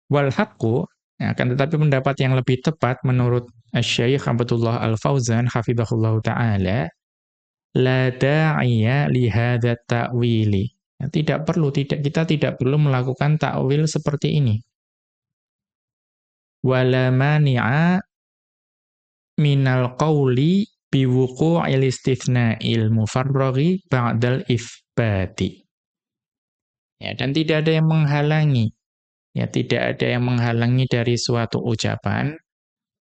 Wal haqqu, ya, akan tetapi pendapat yang lebih tepat menurut Syekh Abdullah Al-Fauzan hafizahullah taala, la da'iya li hadza ta'wili. Ya, tidak perlu tidak kita tidak perlu melakukan takwil seperti ini. Wala mani'a minal qawli biwuqu'il istithna'il mufarraghi ba'dal ifbati. Ya, dan tidak ada yang menghalangi. Ya, tidak ada yang menghalangi dari suatu ucapan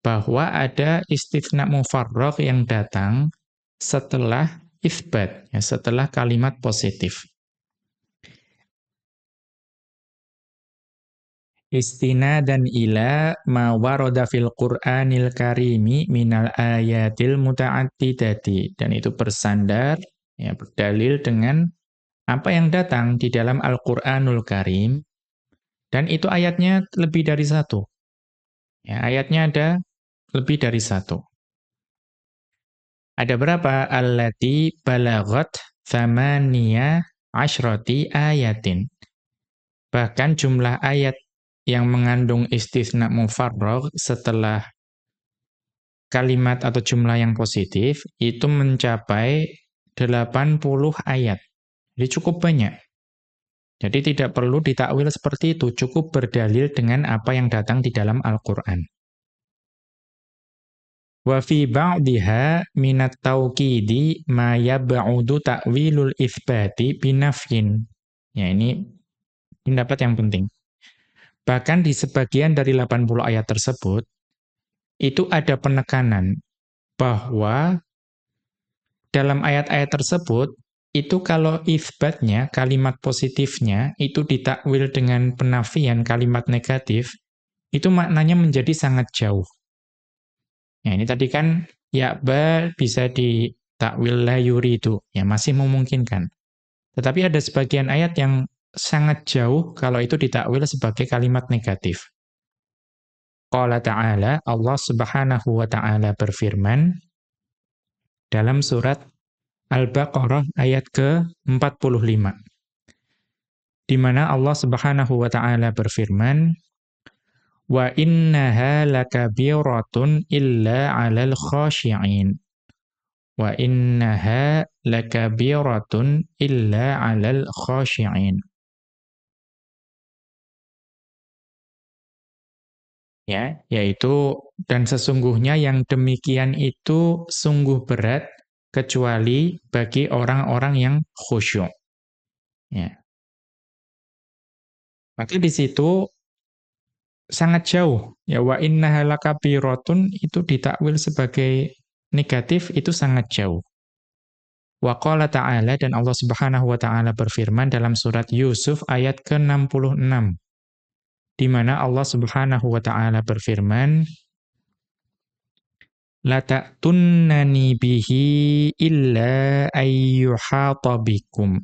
bahwa ada istithna mufarragh yang datang setelah ifbat, ya, setelah kalimat positif. Istina dan ila ma warada fil Qur'anil Karimi minal ayatil muta'attidati dan itu bersandar ya berdalil dengan apa yang datang di dalam Al-Qur'anul Karim dan itu ayatnya lebih dari satu. Ya, ayatnya ada lebih dari satu. Ada berapa? Allati balagat thamaniya ashrati ayatin. Bahkan jumlah ayat yang mengandung istisna mufarragh setelah kalimat atau jumlah yang positif itu mencapai 80 ayat. Jadi cukup banyak. Jadi tidak perlu ditakwil seperti itu, cukup berdalil dengan apa yang datang di dalam Al-Qur'an. Wa fi ba'diha minat tauqidi ma yab'udu ta'wilul itsbati binafyin. Ya ini pendapat yang penting. Bahkan di sebagian dari 80 ayat tersebut, itu ada penekanan bahwa dalam ayat-ayat tersebut, itu kalau isbatnya, kalimat positifnya, itu ditakwil dengan penafian kalimat negatif, itu maknanya menjadi sangat jauh. Ya, ini tadi kan, ya ba bisa ditakwil la yuridu, ya masih memungkinkan. Tetapi ada sebagian ayat yang sangat jauh kalau itu ditakwil sebagai kalimat negatif. Qala ta'ala, Allah subhanahu wa ta'ala berfirman dalam surat Al-Baqarah ayat ke-45. Di mana Allah subhanahu wa ta'ala berfirman, Wa innaha lakabiratun illa 'alal khashi'in. Wa innaha lakabiratun illa 'alal khashi'in. ya yaitu dan sesungguhnya yang demikian itu sungguh berat kecuali bagi orang-orang yang khusyuk. Ya. Maka di situ sangat jauh. Ya wa innaha lakabiratun itu ditakwil sebagai negatif itu sangat jauh. Wa qala ta'ala dan Allah Subhanahu wa taala berfirman dalam surat Yusuf ayat ke-66 di mana Allah Subhanahu wa taala berfirman la ta'tunnani bihi illa ayyuhata bikum.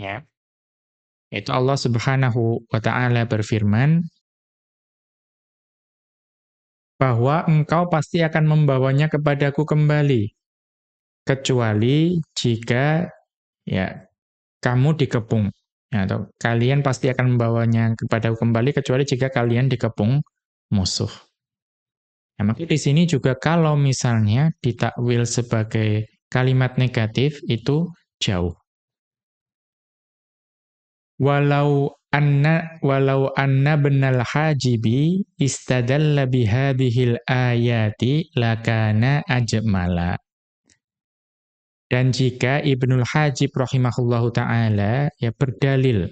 Ya. Itu Allah Subhanahu wa taala berfirman bahwa engkau pasti akan membawanya kepadaku kembali kecuali jika ya kamu dikepung. Ya, atau kalian pasti akan membawanya kepada kembali kecuali jika kalian dikepung musuh. Nah, maka di sini juga kalau misalnya ditakwil sebagai kalimat negatif itu jauh. Walau anna walau anna benal hajibi istadalla bihadhil ayati lakana ajmala. Dan jika Ibnul Hajib rahimahullahu ta'ala ya berdalil.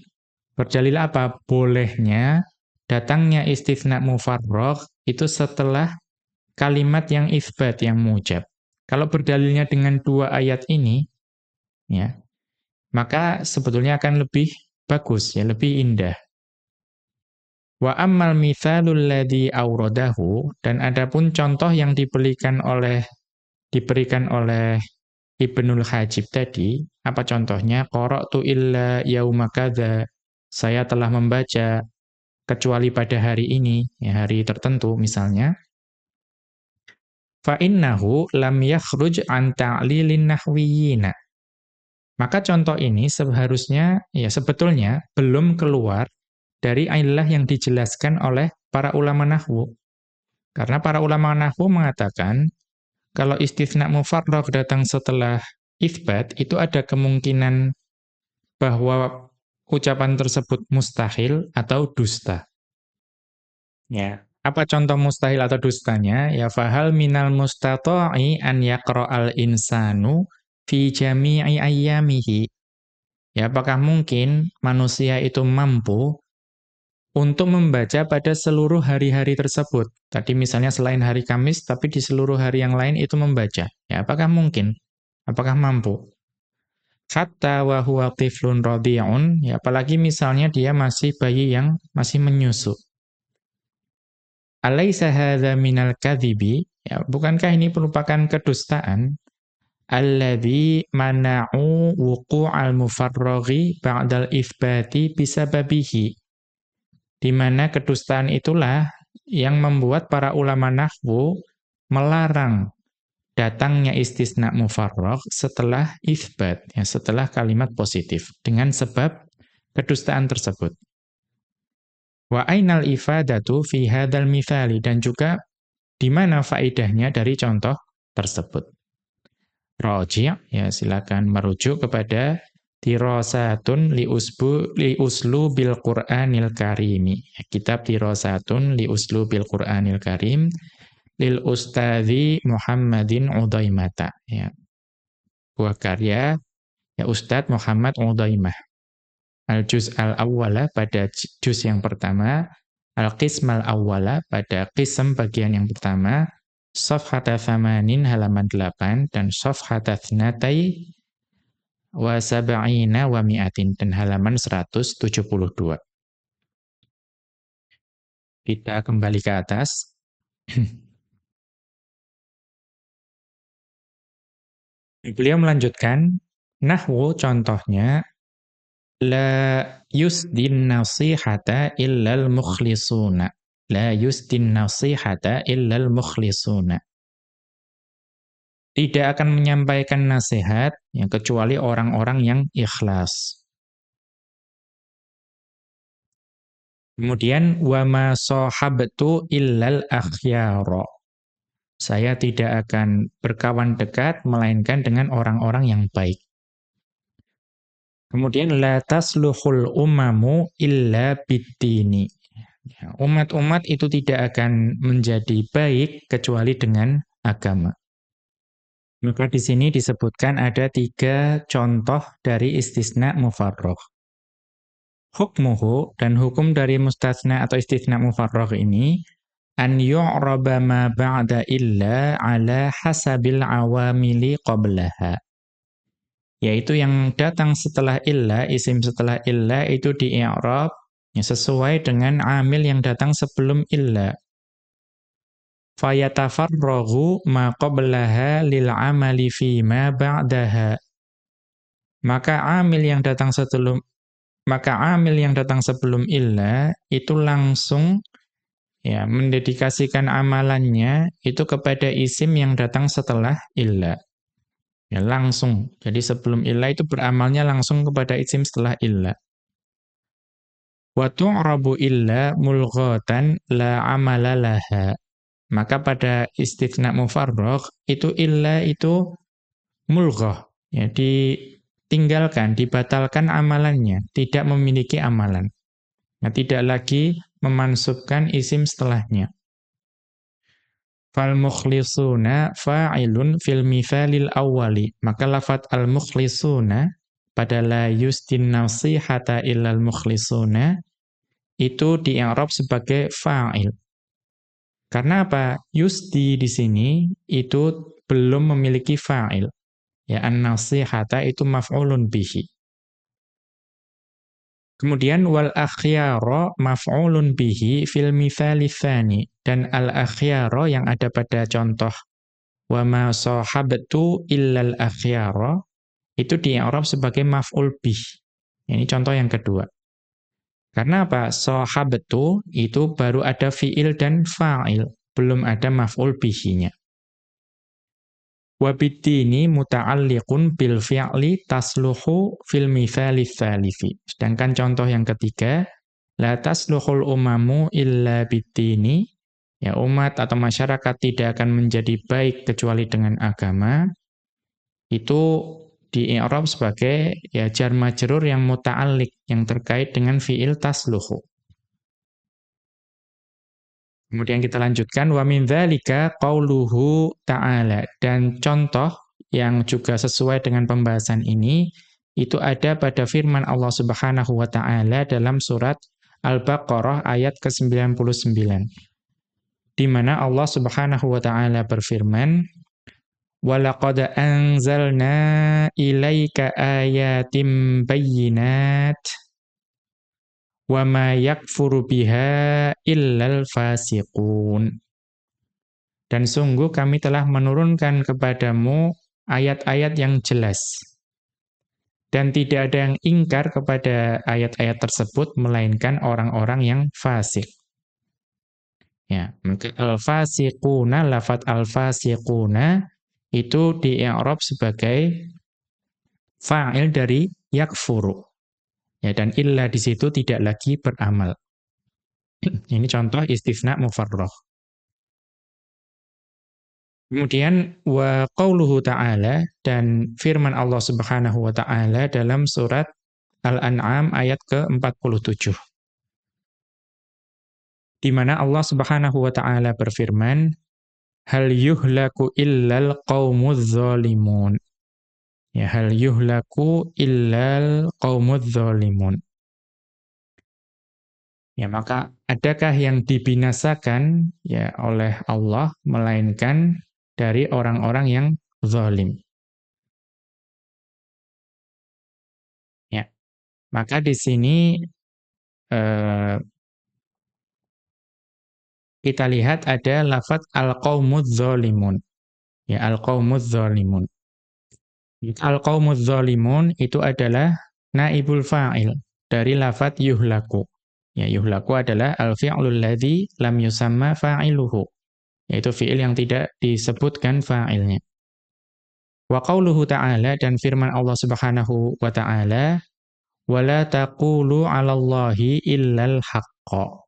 Berdalil apa? Bolehnya datangnya istifna mufarragh itu setelah kalimat yang isbat, yang mujab. Kalau berdalilnya dengan dua ayat ini, ya, maka sebetulnya akan lebih bagus, ya, lebih indah. Wa ammal mithalul ladzi auradahu dan adapun contoh yang diberikan oleh diberikan oleh Ibnul Hajib tadi, apa contohnya? Qara'tu illa yauma kadza. Saya telah membaca kecuali pada hari ini, ya hari tertentu misalnya. Fa innahu lam yakhruj an ta'lilin nahwiyina. Maka contoh ini seharusnya ya sebetulnya belum keluar dari ilah yang dijelaskan oleh para ulama nahwu. Karena para ulama nahwu mengatakan kalau istisna mufarragh datang setelah itsbat, itu ada kemungkinan bahwa ucapan tersebut mustahil atau dusta. Ya, Apa contoh mustahil atau dustanya? Ya fahal minal mustata'i an yaqra'al insanu fi jami'i ayyamihi. Ya apakah mungkin manusia itu mampu untuk membaca pada seluruh hari-hari tersebut? Tadi misalnya selain hari Kamis tapi di seluruh hari yang lain itu membaca. Ya apakah mungkin? Apakah mampu? Hatta wa huwa tiflun ya apalagi misalnya dia masih bayi yang masih menyusu. Alaisa hadza minal kadhibi? Ya, bukankah ini merupakan kedustaan? Alladzi mana'u wuqu'al mufarraghi ba'dal itsbati bisababihi. Di mana kedustaan itulah yang membuat para ulama nahwu melarang datangnya istisna mufarragh setelah itsbat, ya, setelah kalimat positif dengan sebab kedustaan tersebut. Wa ainal ifadatu fi hadzal mithali dan juga di mana faedahnya dari contoh tersebut. Raji' ya silakan merujuk kepada Tirasatun li usbu li uslu bil Qur'anil Karimi. Kitab Tirasatun li uslu bil Qur'anil Karim lil Ustadzi Muhammadin Udaimata ya. Buah karya ya Ustadz Muhammad Udaimah al-juz al-awwala pada juz yang pertama, al-qism al-awwala pada qism bagian yang pertama, safhata thamanin halaman 8 dan safhata thnatai wa sab'ina wa mi'atin dan halaman 172. Kita kembali ke atas. Beliau melanjutkan, nahwu contohnya La yusdin nasihata illal mukhlisuna. La yusdin nasihata illal mukhlisuna. Tidak akan menyampaikan nasihat yang kecuali orang-orang yang ikhlas. Kemudian ma sahabtu illal akhyara. Saya tidak akan berkawan dekat melainkan dengan orang-orang yang baik. Kemudian la tasluhul umamu illa biddini. Ya, umat-umat itu tidak akan menjadi baik kecuali dengan agama. Maka di sini disebutkan ada tiga contoh dari istisna mufarroh. Hukmuhu dan hukum dari mustasna atau istisna mufarroh ini an yu'raba ma ba'da illa ala hasabil awamili qablaha yaitu yang datang setelah illa, isim setelah illa itu di i'rab ya, sesuai dengan amil yang datang sebelum illa. Fayatafarragu ma qablaha lil amali fi ma ba'daha. Maka amil yang datang sebelum maka amil yang datang sebelum illa itu langsung ya mendedikasikan amalannya itu kepada isim yang datang setelah illa. Ya, langsung. Jadi sebelum illa itu beramalnya langsung kepada isim setelah illa. Wa tu'rabu illa mulghatan la amala laha. Maka pada istitsna mufarragh itu illa itu mulghah. Ya, ditinggalkan, dibatalkan amalannya, tidak memiliki amalan. Nah, tidak lagi memansubkan isim setelahnya. Fal mukhlisuna fa'ilun fil mithalil awwali. Maka lafat al mukhlisuna pada la yustin nasihata illal mukhlisuna itu di i'rab sebagai fa'il. Karena apa? Yusti di sini itu belum memiliki fa'il. Ya an-nasihata itu maf'ulun bihi. Kemudian wal akhyara maf'ulun bihi fil mithali tsani dan al akhyara yang ada pada contoh wa ma sahabtu illal akhyara itu di Arab sebagai maf'ul bih. Ini contoh yang kedua. Karena apa? Sahabtu itu baru ada fiil dan fa'il, belum ada maf'ul bihinya. Wabidini muta'alliqun bil fi'li tasluhu fil mithali thalithi. Sedangkan contoh yang ketiga, la tasluhul umamu illa bidini. Ya umat atau masyarakat tidak akan menjadi baik kecuali dengan agama. Itu di i'rab sebagai ya jar majrur yang muta'alliq yang terkait dengan fi'il tasluhu. Kemudian kita lanjutkan wa min dzalika qauluhu ta'ala dan contoh yang juga sesuai dengan pembahasan ini itu ada pada firman Allah Subhanahu wa taala dalam surat Al-Baqarah ayat ke-99. Di mana Allah Subhanahu wa taala berfirman, "Walaqad anzalna ilaika ayatim bayyinat wa ma yakfuru biha illal fasiqun." Dan sungguh kami telah menurunkan kepadamu ayat-ayat yang jelas. Dan tidak ada yang ingkar kepada ayat-ayat tersebut, melainkan orang-orang yang fasik. Ya, al-fasiquna, lafat al-fasiquna, itu di sebagai fa'il dari yakfuru. Ya, dan illa di situ tidak lagi beramal. Ini contoh istifna mufarrah. Kemudian wa qauluhu ta'ala dan firman Allah Subhanahu wa taala dalam surat Al-An'am ayat ke-47. Di mana Allah Subhanahu wa taala berfirman, "Hal yuhlaku illal qaumudz zalimun." Ya, hal yuhlaku illal qaumudz zalimun. Ya, maka adakah yang dibinasakan ya oleh Allah melainkan dari orang-orang yang zalim. Ya. Maka di sini eh, kita lihat ada lafaz al-qaumudz zalimun. Ya, al-qaumudz zalimun. Al-qaumudz zalimun itu adalah naibul fa'il dari lafaz yuhlaku. Ya, yuhlaku adalah al-fi'lul ladzi lam yusamma fa'iluhu yaitu fi'il yang tidak disebutkan fa'ilnya. Wa qauluhu ta'ala dan firman Allah Subhanahu wa ta'ala wala taqulu 'alallahi illal haqqa.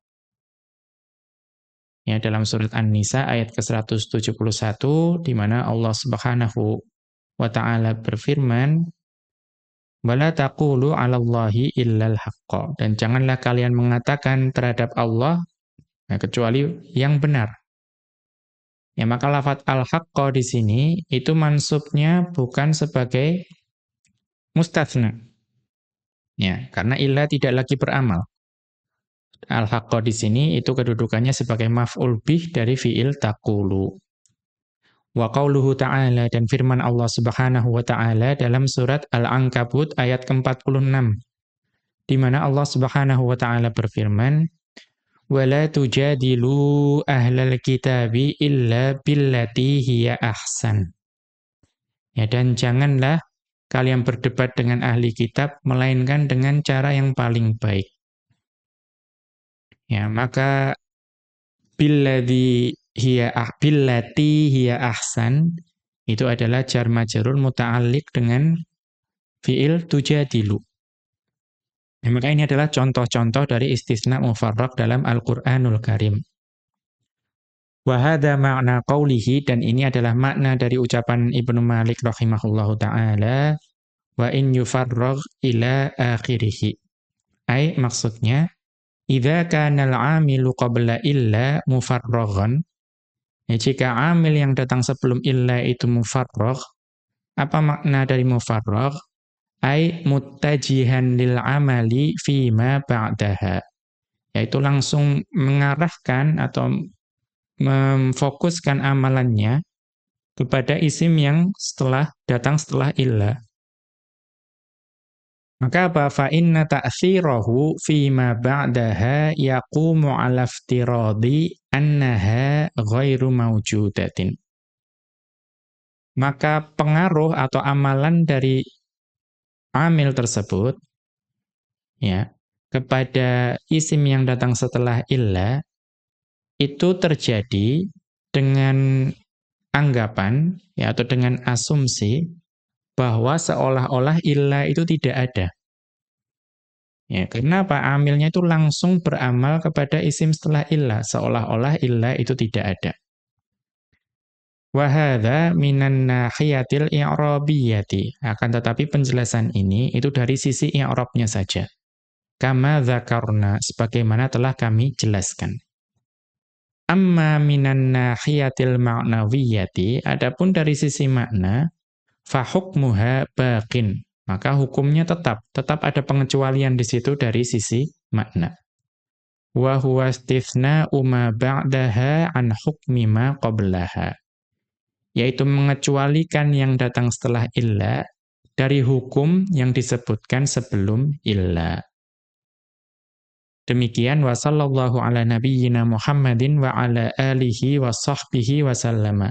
Ya dalam surat An-Nisa ayat ke-171 di mana Allah Subhanahu wa ta'ala berfirman wala taqulu 'alallahi illal haqqa dan janganlah kalian mengatakan terhadap Allah ya, kecuali yang benar Ya, maka lafat al-haqqa di sini itu mansubnya bukan sebagai mustathna. Ya, karena illa tidak lagi beramal. Al-haqqa di sini itu kedudukannya sebagai maf'ul bih dari fi'il taqulu. Wa qauluhu ta'ala dan firman Allah Subhanahu wa taala dalam surat Al-Ankabut ayat ke-46 di mana Allah Subhanahu wa taala berfirman wala tujadilu ahlal kitabi illa billati hiya ahsan. Ya dan janganlah kalian berdebat dengan ahli kitab melainkan dengan cara yang paling baik. Ya, maka billadhi hiya ah billati hiya ahsan itu adalah jar majrur muta'alliq dengan fiil tujadilu. Ya, maka ini adalah contoh-contoh dari istisna mufarraq dalam Al-Qur'anul Karim. Wa hadha ma'na qawlihi dan ini adalah makna dari ucapan Ibnu Malik rahimahullahu taala wa in yufarragh ila akhirih. Ai maksudnya idza kana al-'amilu qabla illa mufarraghan ya, jika amil yang datang sebelum illa itu mufarragh apa makna dari mufarragh? Ai muttajihan lil amali fima ba'daha. Yaitu langsung mengarahkan atau memfokuskan amalannya kepada isim yang setelah datang setelah illa maka apa? Fa inna ta'thirahu fima ba'daha yaqumu 'ala iftiradi annaha ghairu mawjudatin. Maka pengaruh atau amalan dari amil tersebut ya kepada isim yang datang setelah illa itu terjadi dengan anggapan ya atau dengan asumsi bahwa seolah-olah illa itu tidak ada. Ya, kenapa amilnya itu langsung beramal kepada isim setelah illa, seolah-olah illa itu tidak ada. Wahada minan nahiyatil i'rabiyati. Akan tetapi penjelasan ini itu dari sisi i'rabnya saja. Kama dzakarna sebagaimana telah kami jelaskan. amma minan nahiyatil ma'nawiyyati adapun dari sisi makna fa hukmuha baqin. Maka hukumnya tetap. Tetap ada pengecualian di situ dari sisi makna. Wa huwa istithna'u ma ba'daha an hukmi ma qablaha. Yaitu mengecualikan yang datang setelah illa dari hukum yang disebutkan sebelum illa. Demikian wa sallallahu ala nabiyyina Muhammadin wa ala alihi wa sahbihi wa sallama.